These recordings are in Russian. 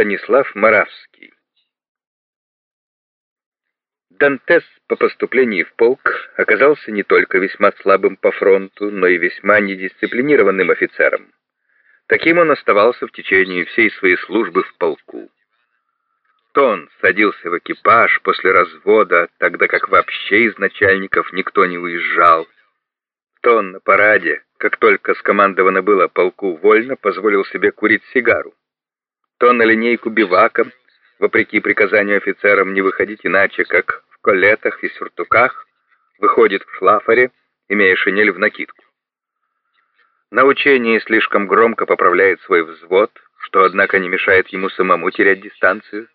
Станислав Моравский. Дантес по поступлении в полк оказался не только весьма слабым по фронту, но и весьма недисциплинированным офицером. Таким он оставался в течение всей своей службы в полку. То он садился в экипаж после развода, тогда как вообще из начальников никто не уезжал. То он на параде, как только скомандовано было полку вольно, позволил себе курить сигару. То на линейку биваком, вопреки приказанию офицерам не выходить иначе, как в колетах и сюртуках, выходит в шлафаре, имея шинель в накидку. На учении слишком громко поправляет свой взвод, что, однако, не мешает ему самому терять дистанцию,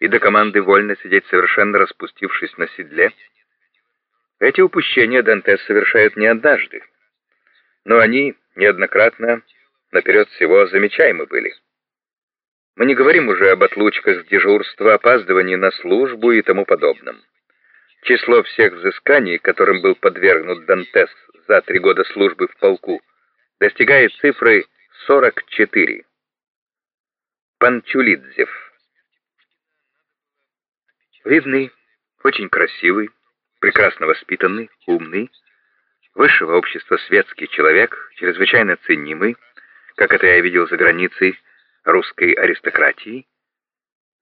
и до команды вольно сидеть совершенно распустившись на седле. Эти упущения Дантес совершает не однажды, но они неоднократно наперед всего замечаемы были. Мы не говорим уже об отлучках с дежурства, опаздывании на службу и тому подобном. Число всех взысканий, которым был подвергнут Дантес за три года службы в полку, достигает цифры 44. Панчулидзев. Видный, очень красивый, прекрасно воспитанный, умный, высшего общества светский человек, чрезвычайно ценимый, как это я видел за границей русской аристократии,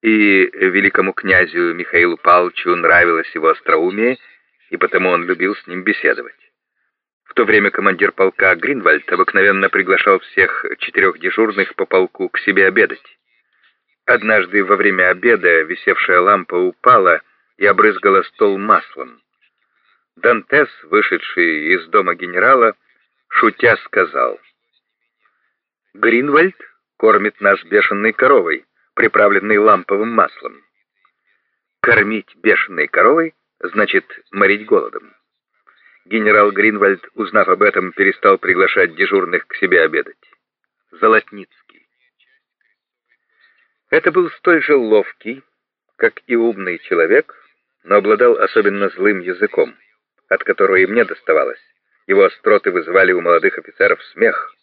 и великому князю Михаилу Павловичу нравилось его остроумие, и потому он любил с ним беседовать. В то время командир полка Гринвальд обыкновенно приглашал всех четырех дежурных по полку к себе обедать. Однажды во время обеда висевшая лампа упала и обрызгала стол маслом. Дантес, вышедший из дома генерала, шутя сказал, «Гринвальд кормит нас бешеной коровой, приправленной ламповым маслом. Кормить бешеной коровой значит морить голодом». Генерал Гринвальд, узнав об этом, перестал приглашать дежурных к себе обедать. Золотницкий. Это был столь же ловкий, как и умный человек, но обладал особенно злым языком от которого и мне доставалось. Его остроты вызывали у молодых офицеров смех.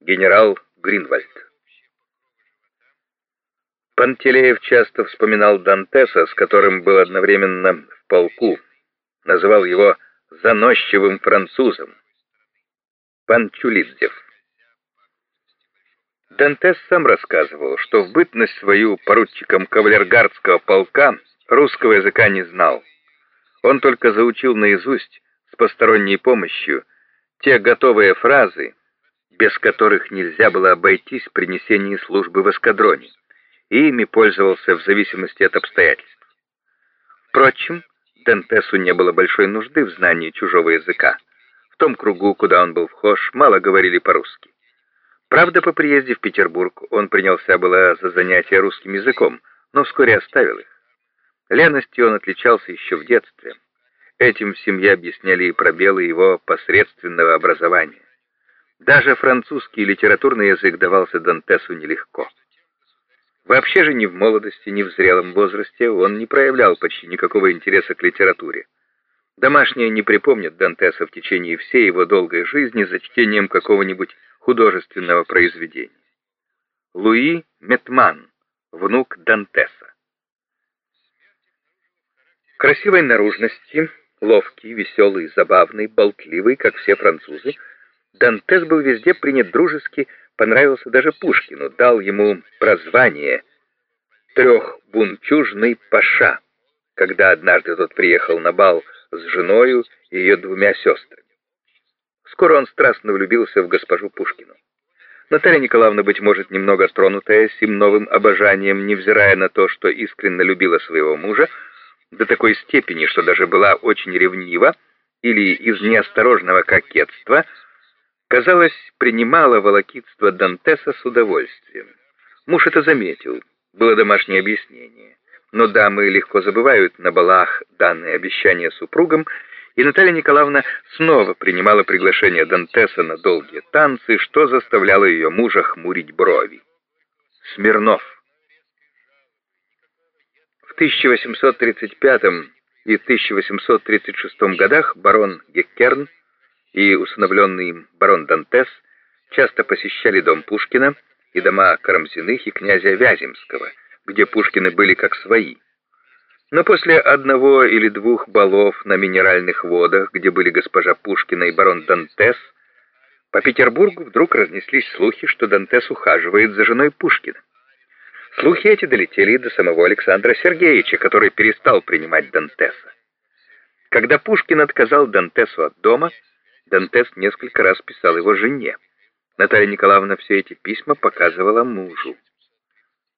Генерал Гринвальд. Пантелеев часто вспоминал Дантеса, с которым был одновременно в полку. Называл его заносчивым французом. Панчулидзев. Дантес сам рассказывал, что в бытность свою поручиком кавалергардского полка русского языка не знал. Он только заучил наизусть с посторонней помощью те готовые фразы, без которых нельзя было обойтись при несении службы в эскадроне, и ими пользовался в зависимости от обстоятельств. Впрочем, Дентесу не было большой нужды в знании чужого языка. В том кругу, куда он был вхож, мало говорили по-русски. Правда, по приезде в Петербург он принялся было за занятия русским языком, но вскоре оставил их. Леностью он отличался еще в детстве. Этим в семье объясняли и пробелы его посредственного образования. Даже французский литературный язык давался Дантесу нелегко. Вообще же ни в молодости, ни в зрелом возрасте он не проявлял почти никакого интереса к литературе. Домашние не припомнят Дантеса в течение всей его долгой жизни за чтением какого-нибудь художественного произведения. Луи Метман, внук Дантеса. Красивой наружности, ловкий, веселый, забавный, болтливый, как все французы, Дантес был везде принят дружески, понравился даже Пушкину, дал ему прозвание «трехбунчужный паша», когда однажды тот приехал на бал с женою и ее двумя сестрами. Скоро он страстно влюбился в госпожу Пушкину. Наталья Николаевна, быть может, немного тронутая сим новым обожанием, невзирая на то, что искренне любила своего мужа, до такой степени, что даже была очень ревнива или из неосторожного кокетства, казалось, принимала волокитство Дантеса с удовольствием. Муж это заметил, было домашнее объяснение. Но дамы легко забывают на балах данные обещания супругам, и Наталья Николаевна снова принимала приглашение Дантеса на долгие танцы, что заставляло ее мужа хмурить брови. Смирнов. В 1835 и 1836 годах барон Геккерн и усыновленный им барон Дантес часто посещали дом Пушкина, и дома Карамзиных и князя Вяземского, где Пушкины были как свои. Но после одного или двух балов на минеральных водах, где были госпожа Пушкина и барон Дантес, по Петербургу вдруг разнеслись слухи, что Дантес ухаживает за женой Пушкина. Слухи эти долетели до самого Александра Сергеевича, который перестал принимать Дантеса. Когда Пушкин отказал Дантесу от дома, Дантес несколько раз писал его жене. Наталья Николаевна все эти письма показывала мужу.